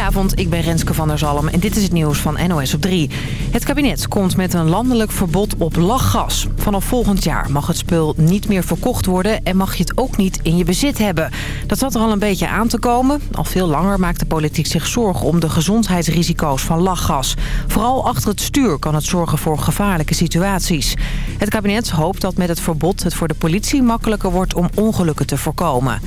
Goedenavond, ik ben Renske van der Zalm en dit is het nieuws van NOS op 3. Het kabinet komt met een landelijk verbod op lachgas. Vanaf volgend jaar mag het spul niet meer verkocht worden en mag je het ook niet in je bezit hebben. Dat zat er al een beetje aan te komen. Al veel langer maakt de politiek zich zorgen om de gezondheidsrisico's van lachgas. Vooral achter het stuur kan het zorgen voor gevaarlijke situaties. Het kabinet hoopt dat met het verbod het voor de politie makkelijker wordt om ongelukken te voorkomen.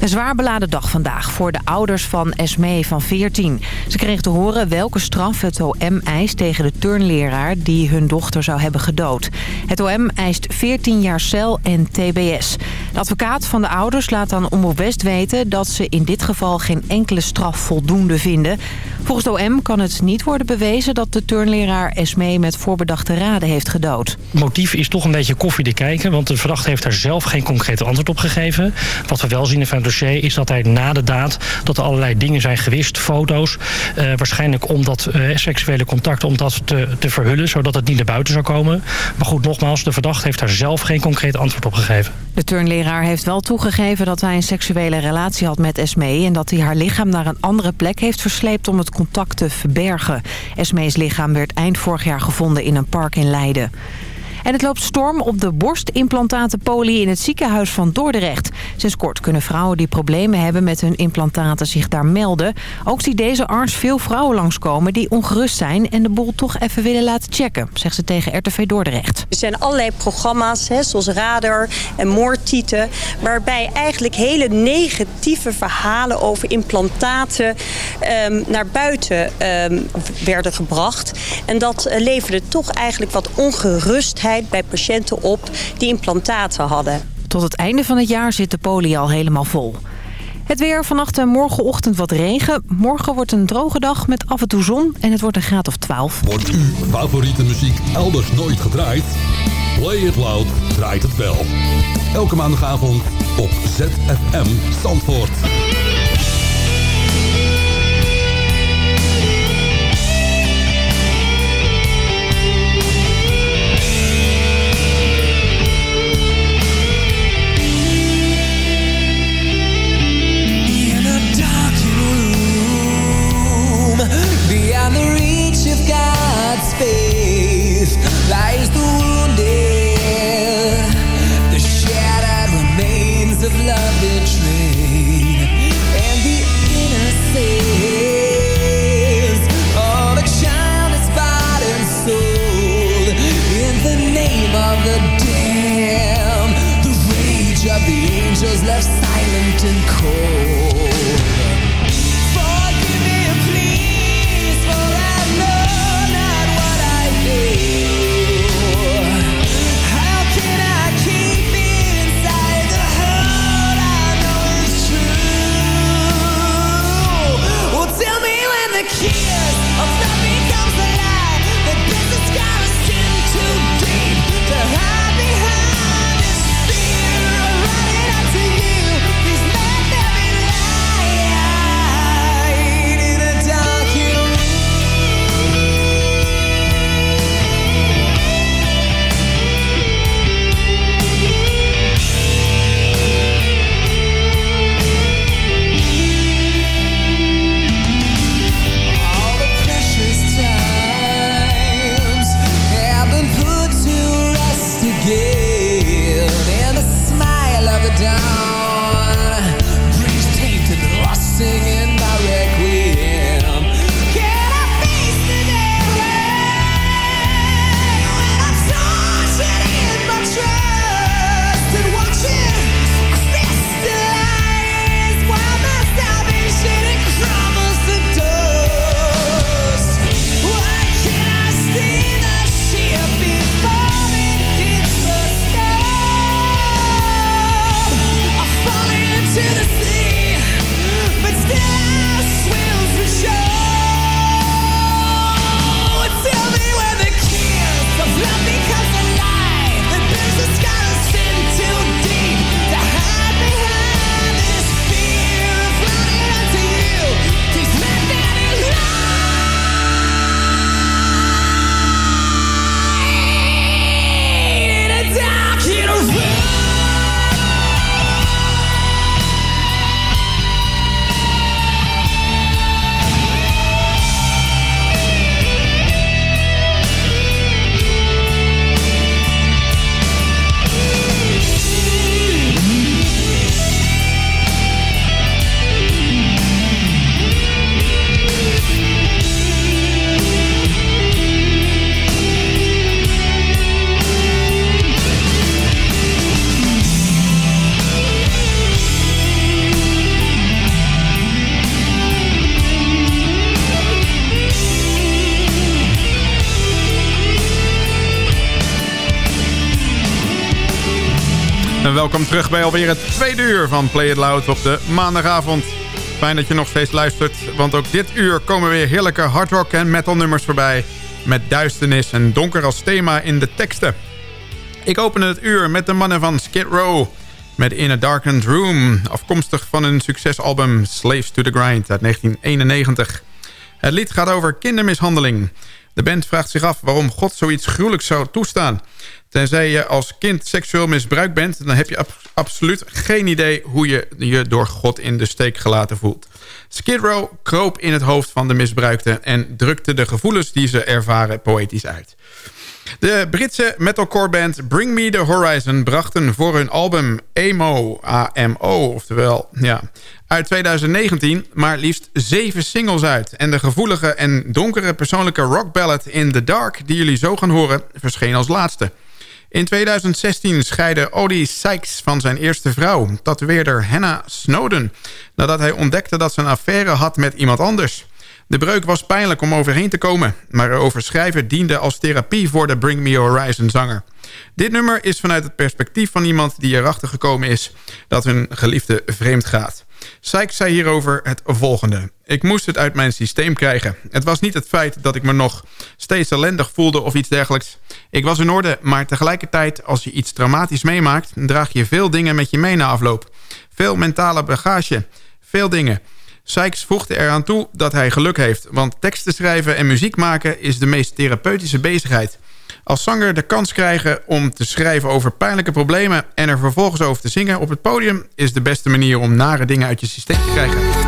Een zwaar beladen dag vandaag voor de ouders van Esmee van 14. Ze kregen te horen welke straf het OM eist tegen de turnleraar die hun dochter zou hebben gedood. Het OM eist 14 jaar cel en tbs. De advocaat van de ouders laat dan Omroep West weten dat ze in dit geval geen enkele straf voldoende vinden. Volgens de OM kan het niet worden bewezen dat de turnleraar Esmee met voorbedachte raden heeft gedood. Het motief is toch een beetje koffie te kijken, want de verdachte heeft daar zelf geen concrete antwoord op gegeven. Wat we wel zien in het dossier is dat hij na de daad dat er allerlei dingen zijn gewist, foto's. Uh, waarschijnlijk om dat uh, seksuele contact om dat te, te verhullen, zodat het niet naar buiten zou komen. Maar goed, nogmaals, de verdachte heeft daar zelf geen concreet antwoord op gegeven. De turnleraar heeft wel toegegeven dat hij een seksuele relatie had met Esmee... en dat hij haar lichaam naar een andere plek heeft versleept om het contact te verbergen. Esmees lichaam werd eind vorig jaar gevonden in een park in Leiden. En het loopt storm op de borstimplantatenpolie in het ziekenhuis van Dordrecht. Sinds kort kunnen vrouwen die problemen hebben met hun implantaten zich daar melden. Ook ziet deze arts veel vrouwen langskomen die ongerust zijn... en de boel toch even willen laten checken, zegt ze tegen RTV Dordrecht. Er zijn allerlei programma's, hè, zoals Radar en Moortieten... waarbij eigenlijk hele negatieve verhalen over implantaten um, naar buiten um, werden gebracht. En dat uh, leverde toch eigenlijk wat ongerustheid bij patiënten op die implantaten hadden. Tot het einde van het jaar zit de poli al helemaal vol. Het weer vannacht en morgenochtend wat regen. Morgen wordt een droge dag met af en toe zon en het wordt een graad of 12. Wordt uw favoriete muziek elders nooit gedraaid? Play It Loud draait het wel. Elke maandagavond op ZFM Zandvoort. Welkom terug bij alweer het tweede uur van Play It Loud op de maandagavond. Fijn dat je nog steeds luistert, want ook dit uur komen weer heerlijke hardrock en metal nummers voorbij. Met duisternis en donker als thema in de teksten. Ik open het uur met de mannen van Skid Row met In a Darkened Room. Afkomstig van hun succesalbum Slaves to the Grind uit 1991. Het lied gaat over kindermishandeling. De band vraagt zich af waarom God zoiets gruwelijks zou toestaan. Tenzij je als kind seksueel misbruikt bent... dan heb je absoluut geen idee hoe je je door God in de steek gelaten voelt. Skid Row kroop in het hoofd van de misbruikte... en drukte de gevoelens die ze ervaren poëtisch uit. De Britse metalcore band Bring Me The Horizon brachten voor hun album Emo, AMO, oftewel, ja, uit 2019 maar liefst zeven singles uit. En de gevoelige en donkere persoonlijke rockballad In The Dark, die jullie zo gaan horen, verscheen als laatste. In 2016 scheidde Odie Sykes van zijn eerste vrouw, tatoeëerder Hannah Snowden... nadat hij ontdekte dat ze een affaire had met iemand anders. De breuk was pijnlijk om overheen te komen... maar erover schrijven diende als therapie voor de Bring Me Horizon zanger. Dit nummer is vanuit het perspectief van iemand die erachter gekomen is... dat hun geliefde vreemd gaat. Sykes zei hierover het volgende. Ik moest het uit mijn systeem krijgen. Het was niet het feit dat ik me nog steeds ellendig voelde of iets dergelijks. Ik was in orde, maar tegelijkertijd als je iets traumatisch meemaakt... draag je veel dingen met je mee na afloop. Veel mentale bagage. Veel dingen. Sykes voegde eraan toe dat hij geluk heeft... want teksten schrijven en muziek maken is de meest therapeutische bezigheid. Als zanger de kans krijgen om te schrijven over pijnlijke problemen... en er vervolgens over te zingen op het podium... is de beste manier om nare dingen uit je systeem te krijgen.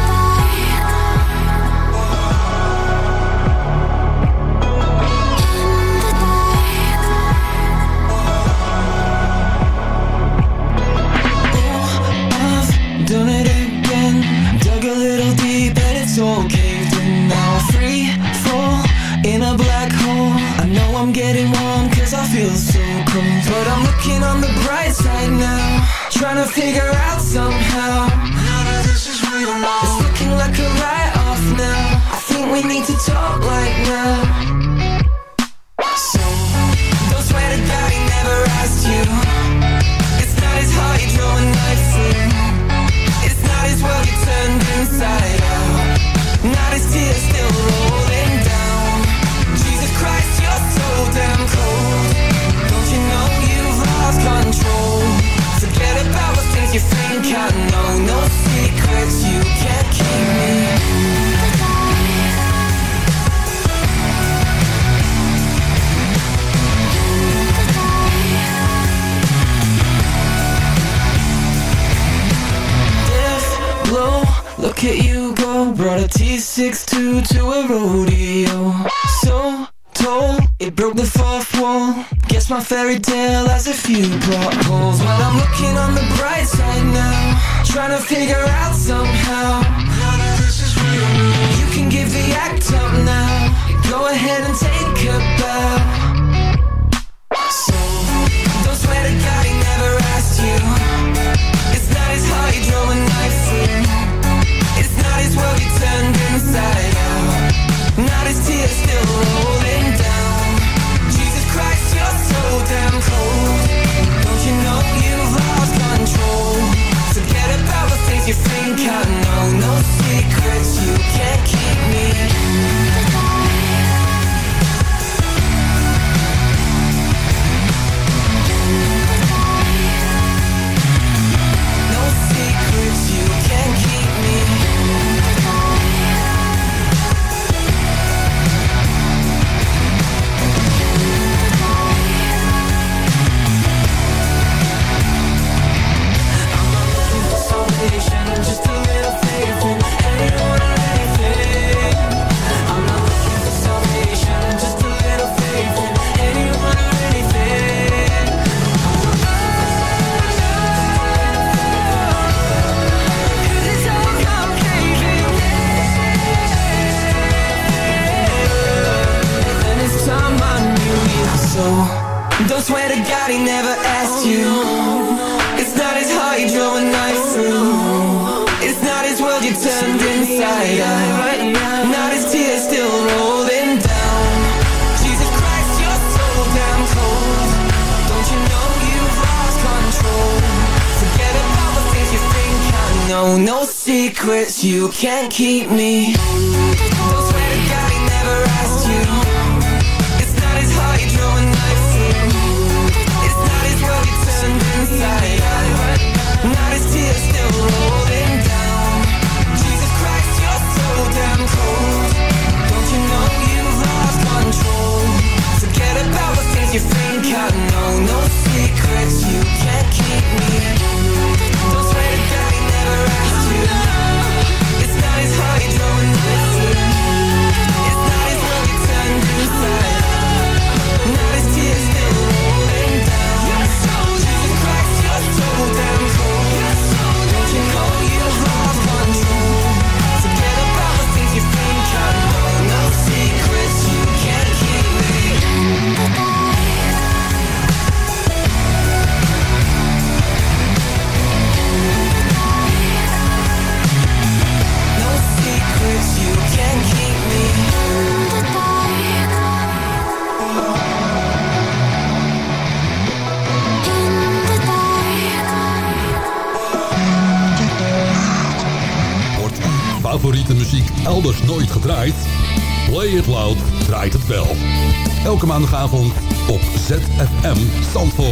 Op ZFM Zandvoort.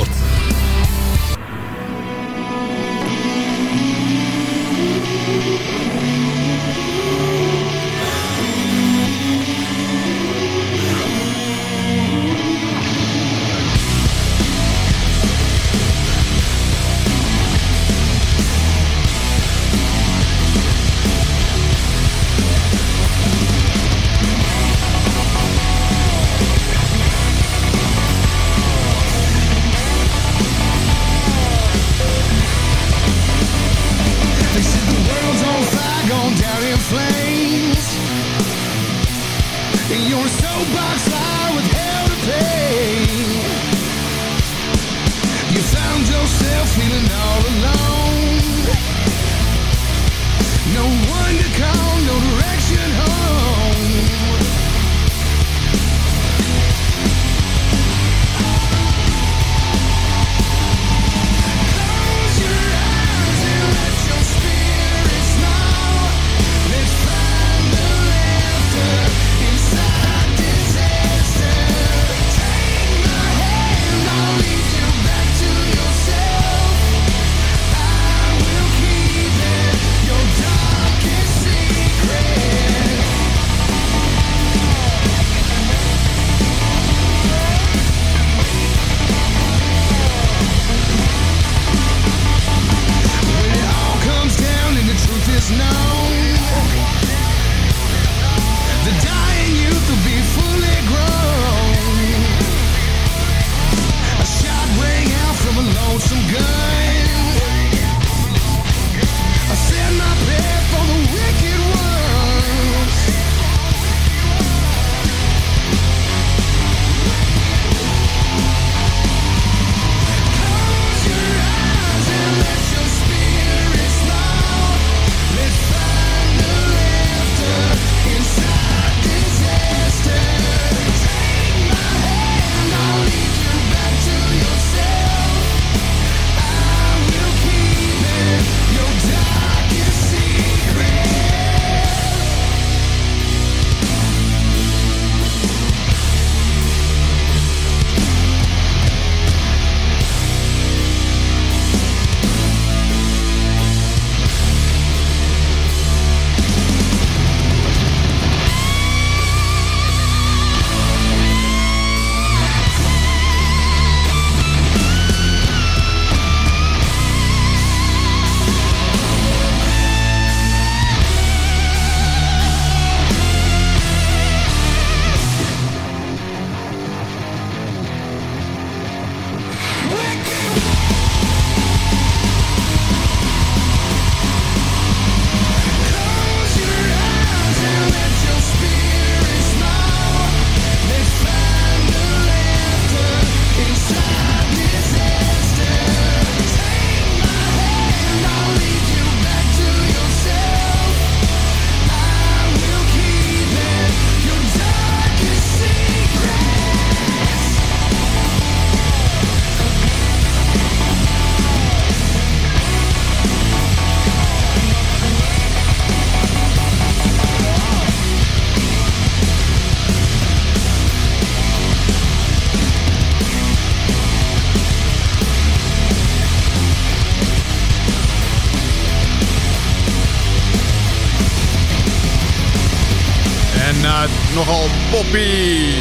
Poppy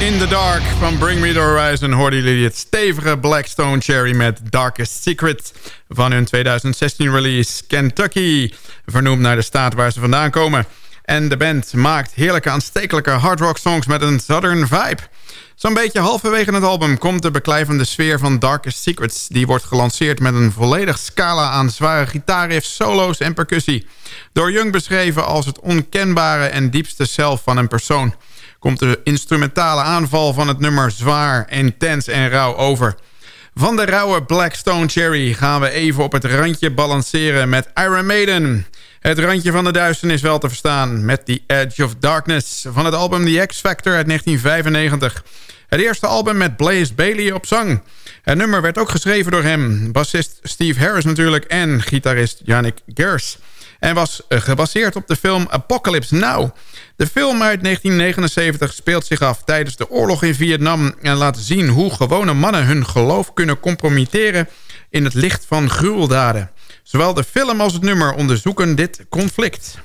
In the Dark van Bring Me The Horizon... hoorden jullie het stevige Blackstone Cherry met Darkest Secret... van hun 2016 release Kentucky. Vernoemd naar de staat waar ze vandaan komen. En de band maakt heerlijke aanstekelijke hard rock songs met een southern vibe... Zo'n beetje halverwege het album komt de beklijvende sfeer van Darkest Secrets. Die wordt gelanceerd met een volledig scala aan zware gitaarriffs, solo's en percussie. Door Young beschreven als het onkenbare en diepste zelf van een persoon. Komt de instrumentale aanval van het nummer zwaar, intens en rauw over. Van de rauwe Blackstone Cherry gaan we even op het randje balanceren met Iron Maiden. Het randje van de duisternis wel te verstaan met The Edge of Darkness... van het album The X Factor uit 1995. Het eerste album met Blaze Bailey op zang. Het nummer werd ook geschreven door hem, bassist Steve Harris natuurlijk... en gitarist Yannick Gers. En was eh, gebaseerd op de film Apocalypse Now. De film uit 1979 speelt zich af tijdens de oorlog in Vietnam... en laat zien hoe gewone mannen hun geloof kunnen compromitteren... in het licht van gruweldaden. Zowel de film als het nummer onderzoeken dit conflict.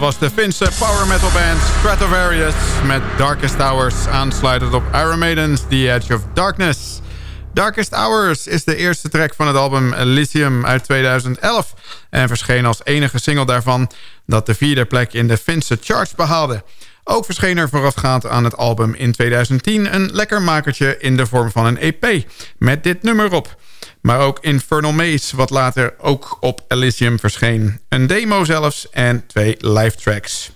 Dat was de Finse power metal band Stratovarius met Darkest Hours, aansluitend op Iron Maiden's The Edge of Darkness. Darkest Hours is de eerste track van het album Elysium uit 2011 en verscheen als enige single daarvan dat de vierde plek in de Finse charts behaalde. Ook verscheen er voorafgaand aan het album in 2010 een lekker makertje in de vorm van een EP met dit nummer op. Maar ook Infernal Maze, wat later ook op Elysium verscheen. Een demo zelfs en twee live tracks.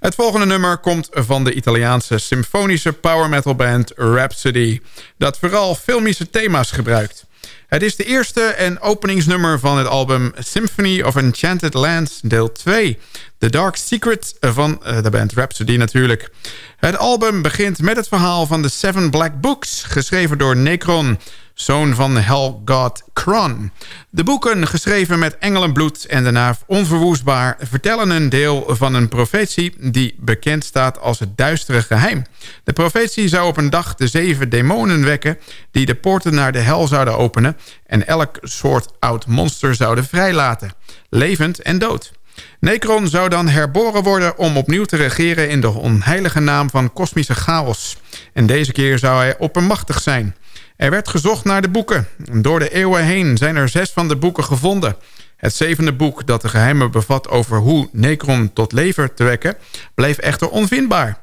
Het volgende nummer komt van de Italiaanse symfonische power metal band Rhapsody... dat vooral filmische thema's gebruikt. Het is de eerste en openingsnummer van het album Symphony of Enchanted Lands deel 2. The Dark Secret van eh, de band Rhapsody natuurlijk. Het album begint met het verhaal van de Seven Black Books... geschreven door Necron zoon van Helgod Kron. De boeken, geschreven met engelenbloed en daarna onverwoestbaar... vertellen een deel van een profetie die bekend staat als het duistere geheim. De profetie zou op een dag de zeven demonen wekken... die de poorten naar de hel zouden openen... en elk soort oud monster zouden vrijlaten, levend en dood. Necron zou dan herboren worden om opnieuw te regeren... in de onheilige naam van kosmische chaos. En deze keer zou hij oppermachtig zijn... Er werd gezocht naar de boeken. Door de eeuwen heen zijn er zes van de boeken gevonden. Het zevende boek dat de geheimen bevat over hoe Necron tot leven te wekken... bleef echter onvindbaar.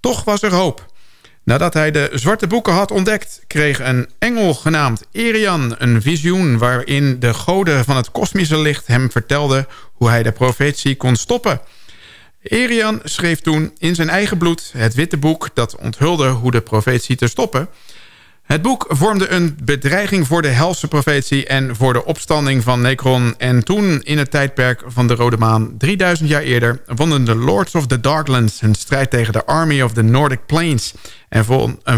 Toch was er hoop. Nadat hij de zwarte boeken had ontdekt... kreeg een engel genaamd Erian een visioen... waarin de goden van het kosmische licht hem vertelden... hoe hij de profetie kon stoppen... Erian schreef toen in zijn eigen bloed het witte boek... dat onthulde hoe de profetie te stoppen... Het boek vormde een bedreiging voor de helse profetie... en voor de opstanding van Necron. En toen, in het tijdperk van de Rode Maan... 3000 jaar eerder, wonnen de Lords of the Darklands... hun strijd tegen de Army of the Nordic Plains... en,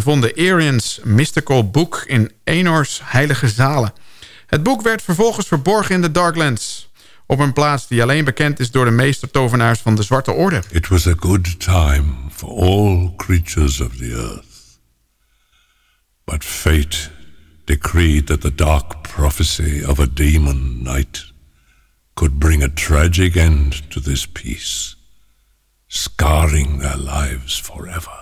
vonden Arians mystical book in Enors heilige zalen. Het boek werd vervolgens verborgen in de Darklands... op een plaats die alleen bekend is door de meestertovenaars van de Zwarte Orde. It was a good time for all creatures of the earth. But fate decreed that the dark prophecy of a demon knight could bring a tragic end to this peace, scarring their lives forever.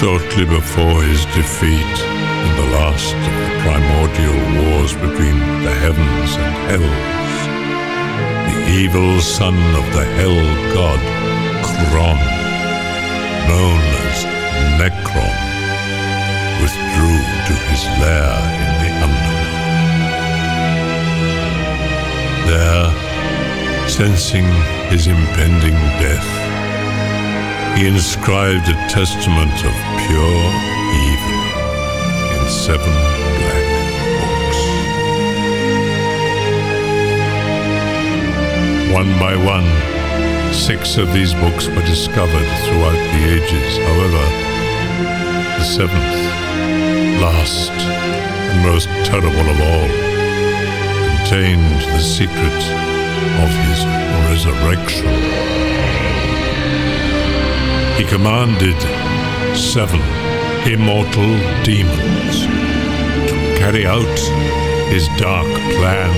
Shortly before his defeat in the last of the primordial wars between the heavens and hells, the evil son of the hell god Kron, known as Necron, withdrew to his lair in the underworld. There, sensing his impending death, he inscribed a testament of pure evil in seven black books. One by one, six of these books were discovered throughout the ages. However, the seventh, last, and most terrible of all, contained the secret of his resurrection. He commanded seven immortal demons to carry out his dark plan,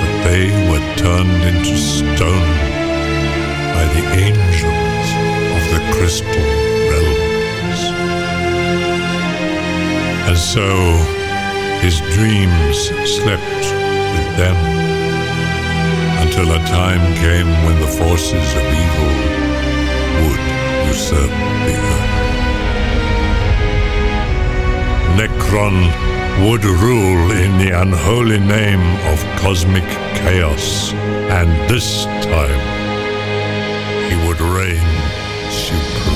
but they were turned into stone by the angels of the crystal realms. And so his dreams slept with them until a time came when the forces of evil Necron would rule in the unholy name of cosmic chaos, and this time he would reign supreme.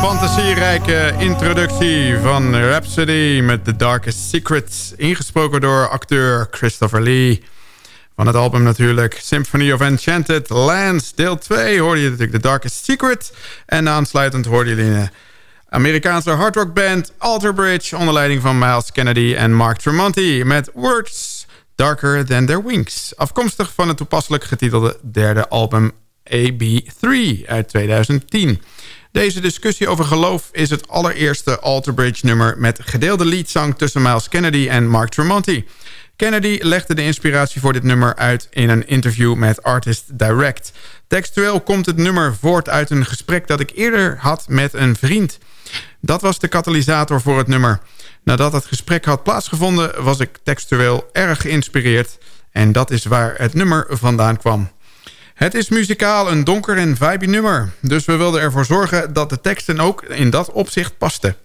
Fantasierijke introductie van Rhapsody met The Darkest Secret. Ingesproken door acteur Christopher Lee. Van het album natuurlijk Symphony of Enchanted Lands. Deel 2 hoorde je natuurlijk The Darkest Secret. En aansluitend hoorde je een Amerikaanse hardrockband Alter Bridge... onder leiding van Miles Kennedy en Mark Tremonti... met Words Darker Than Their Wings. Afkomstig van het toepasselijk getitelde derde album AB3 uit 2010. Deze discussie over geloof is het allereerste Alter Bridge nummer... met gedeelde leadzang tussen Miles Kennedy en Mark Tremonti. Kennedy legde de inspiratie voor dit nummer uit in een interview met Artist Direct. Textueel komt het nummer voort uit een gesprek dat ik eerder had met een vriend. Dat was de katalysator voor het nummer. Nadat het gesprek had plaatsgevonden was ik textueel erg geïnspireerd... en dat is waar het nummer vandaan kwam. Het is muzikaal een donker en vibe nummer. Dus we wilden ervoor zorgen dat de teksten ook in dat opzicht pasten.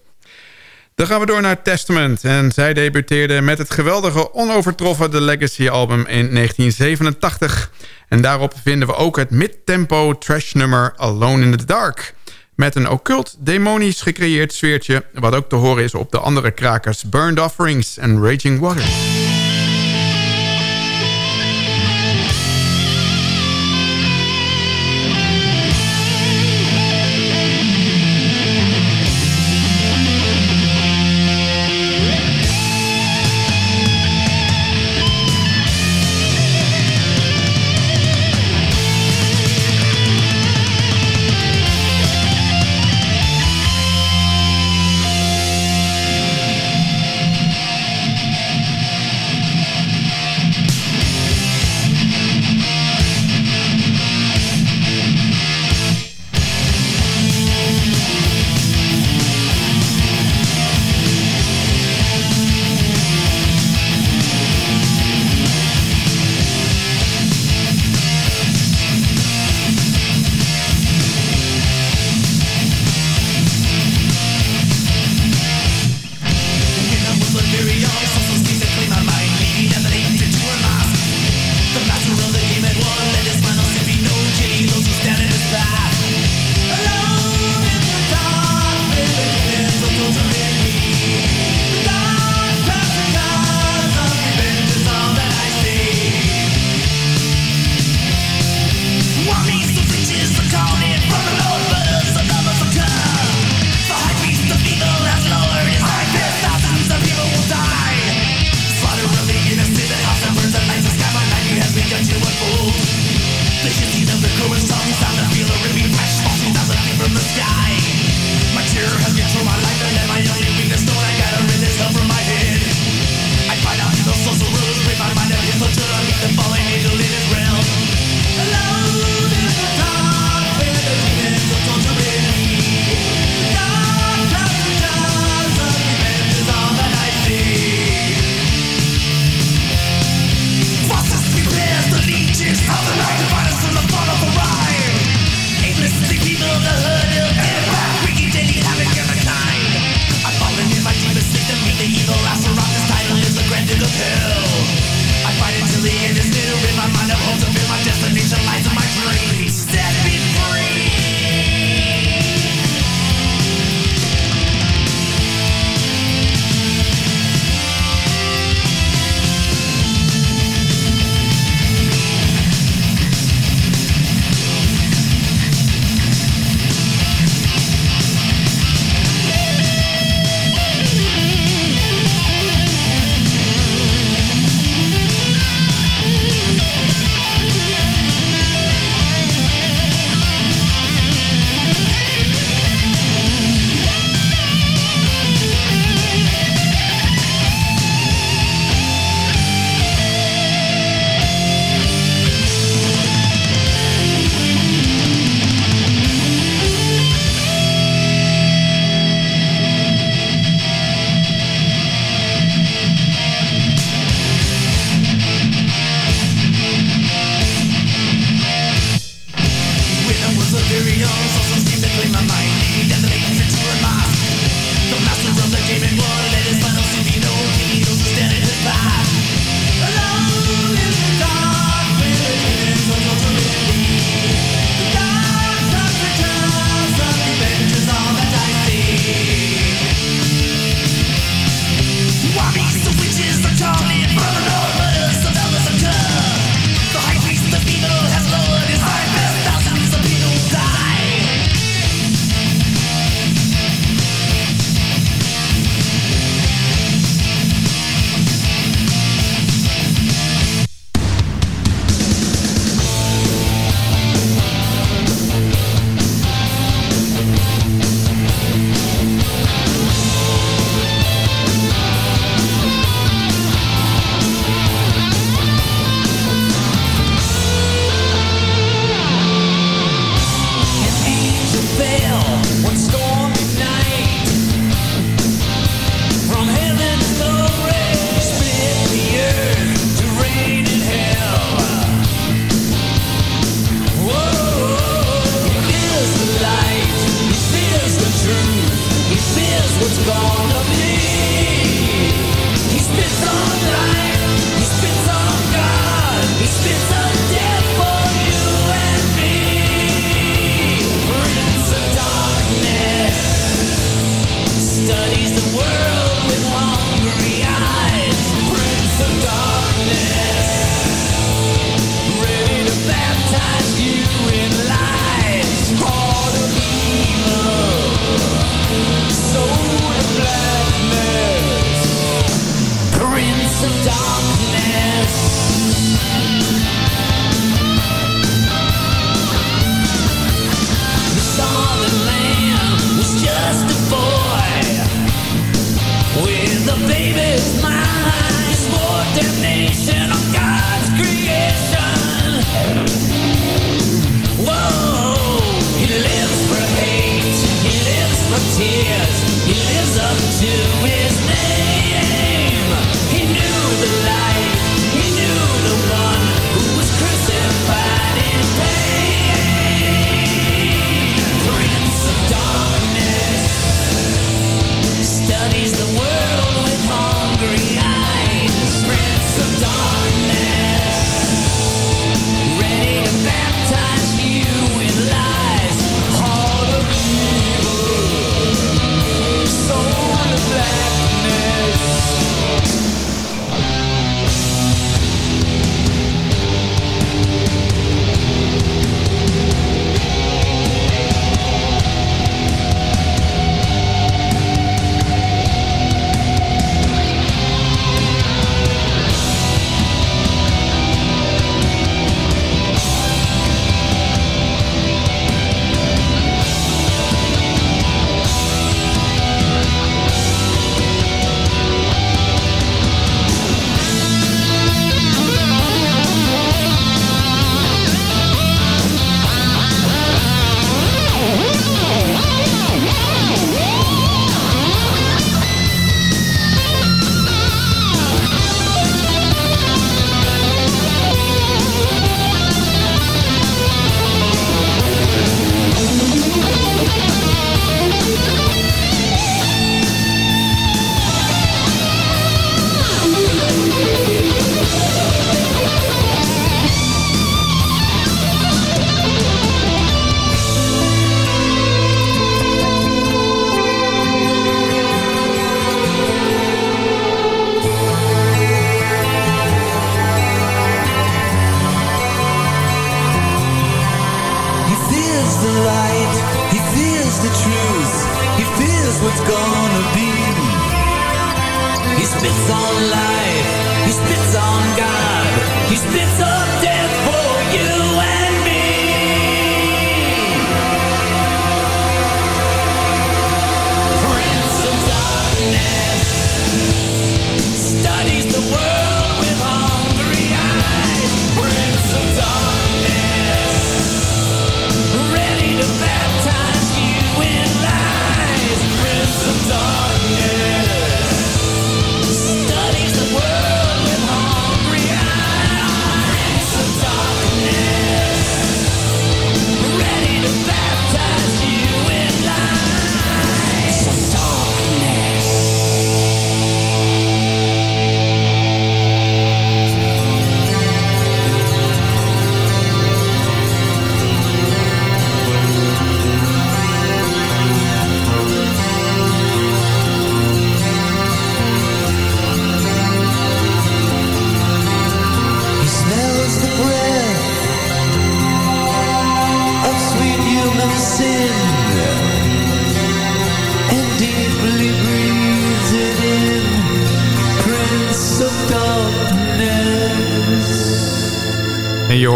Dan gaan we door naar Testament. En zij debuteerde met het geweldige onovertroffen The Legacy album in 1987. En daarop vinden we ook het mid-tempo trash nummer Alone in the Dark. Met een occult, demonisch gecreëerd sfeertje... wat ook te horen is op de andere krakers Burned Offerings en Raging Waters.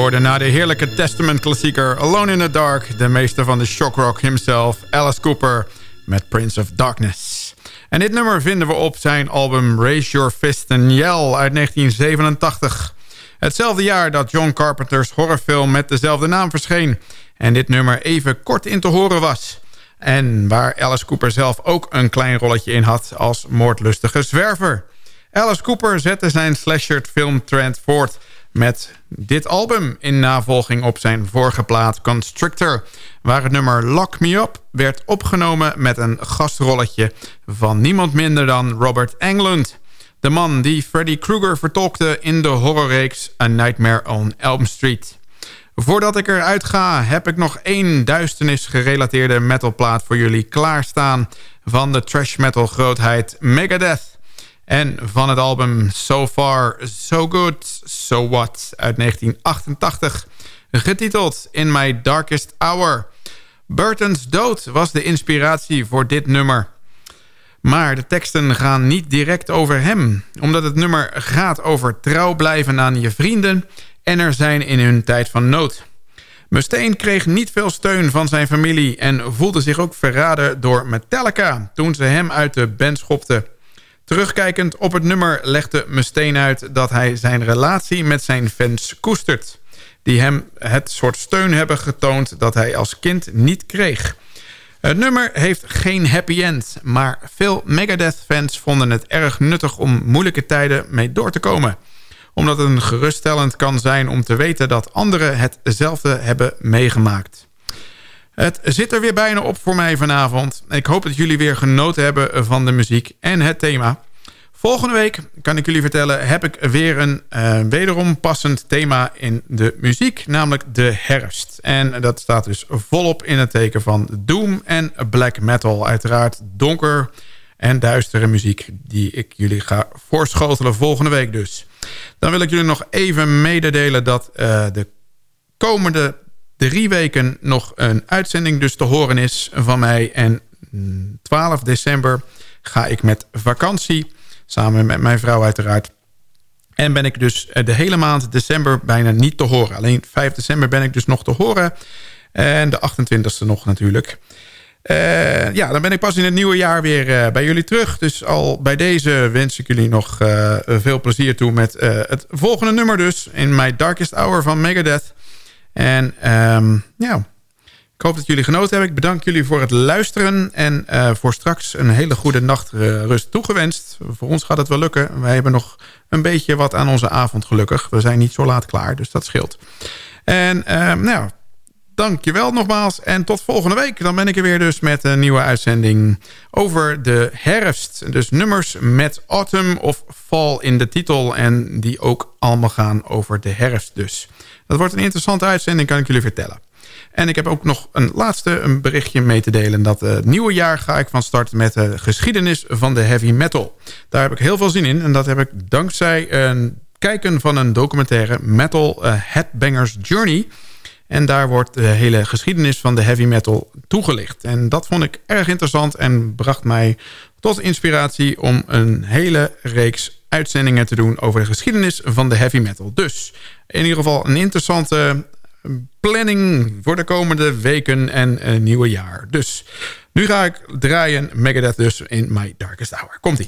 Hoorde na de heerlijke Testament-klassieker Alone in the Dark... de meester van de shockrock himself, Alice Cooper... met Prince of Darkness. En dit nummer vinden we op zijn album Raise Your Fist and Yell uit 1987. Hetzelfde jaar dat John Carpenter's horrorfilm met dezelfde naam verscheen... en dit nummer even kort in te horen was... En waar Alice Cooper zelf ook een klein rolletje in had als moordlustige zwerver. Alice Cooper zette zijn slasher filmtrend voort met dit album... in navolging op zijn vorige plaat Constrictor... waar het nummer Lock Me Up werd opgenomen met een gastrolletje... van niemand minder dan Robert Englund. De man die Freddy Krueger vertolkte in de horrorreeks A Nightmare on Elm Street. Voordat ik eruit ga, heb ik nog één duisternis gerelateerde metalplaat voor jullie klaarstaan... van de trash metal grootheid Megadeth. En van het album So Far, So Good, So What uit 1988. Getiteld In My Darkest Hour. Burton's dood was de inspiratie voor dit nummer. Maar de teksten gaan niet direct over hem. Omdat het nummer gaat over trouw blijven aan je vrienden... en er zijn in hun tijd van nood. Mustaine kreeg niet veel steun van zijn familie... en voelde zich ook verraden door Metallica... toen ze hem uit de band schopten. Terugkijkend op het nummer legde Mustaine uit dat hij zijn relatie met zijn fans koestert. Die hem het soort steun hebben getoond dat hij als kind niet kreeg. Het nummer heeft geen happy end, maar veel Megadeth-fans vonden het erg nuttig om moeilijke tijden mee door te komen. Omdat het geruststellend kan zijn om te weten dat anderen hetzelfde hebben meegemaakt. Het zit er weer bijna op voor mij vanavond. Ik hoop dat jullie weer genoten hebben van de muziek en het thema. Volgende week, kan ik jullie vertellen, heb ik weer een eh, wederom passend thema in de muziek, namelijk de herfst. En dat staat dus volop in het teken van doom en black metal. Uiteraard donker en duistere muziek die ik jullie ga voorschotelen volgende week dus. Dan wil ik jullie nog even mededelen dat eh, de komende drie weken nog een uitzending dus te horen is van mij. En mm, 12 december ga ik met vakantie, samen met mijn vrouw uiteraard. En ben ik dus eh, de hele maand december bijna niet te horen. Alleen 5 december ben ik dus nog te horen. En de 28e nog natuurlijk. Eh, ja, dan ben ik pas in het nieuwe jaar weer eh, bij jullie terug. Dus al bij deze wens ik jullie nog veel plezier toe... met het volgende nummer dus. In My Darkest Hour van Megadeth. En ehm, ja, ik hoop dat jullie genoten hebben. Ik bedank jullie voor het luisteren. En eh, voor straks een hele goede nachtrust toegewenst. Voor ons gaat het wel lukken. Wij hebben nog een beetje wat aan onze avond gelukkig. We zijn niet zo laat klaar, dus dat scheelt. En ehm, nou ja, dankjewel nogmaals. En tot volgende week. Dan ben ik er weer dus met een nieuwe uitzending over de herfst. Dus nummers met autumn of fall in de titel. En die ook allemaal gaan over de herfst dus. Dat wordt een interessante uitzending, kan ik jullie vertellen. En ik heb ook nog een laatste een berichtje mee te delen. Dat het nieuwe jaar ga ik van start met de geschiedenis van de heavy metal. Daar heb ik heel veel zin in. En dat heb ik dankzij een kijken van een documentaire Metal eh, Headbangers Journey. En daar wordt de hele geschiedenis van de heavy metal toegelicht. En dat vond ik erg interessant en bracht mij tot inspiratie... om een hele reeks uitzendingen te doen over de geschiedenis van de heavy metal. Dus in ieder geval een interessante planning voor de komende weken en een nieuwe jaar. Dus nu ga ik draaien Megadeth dus in My Darkest Hour. Komt-ie.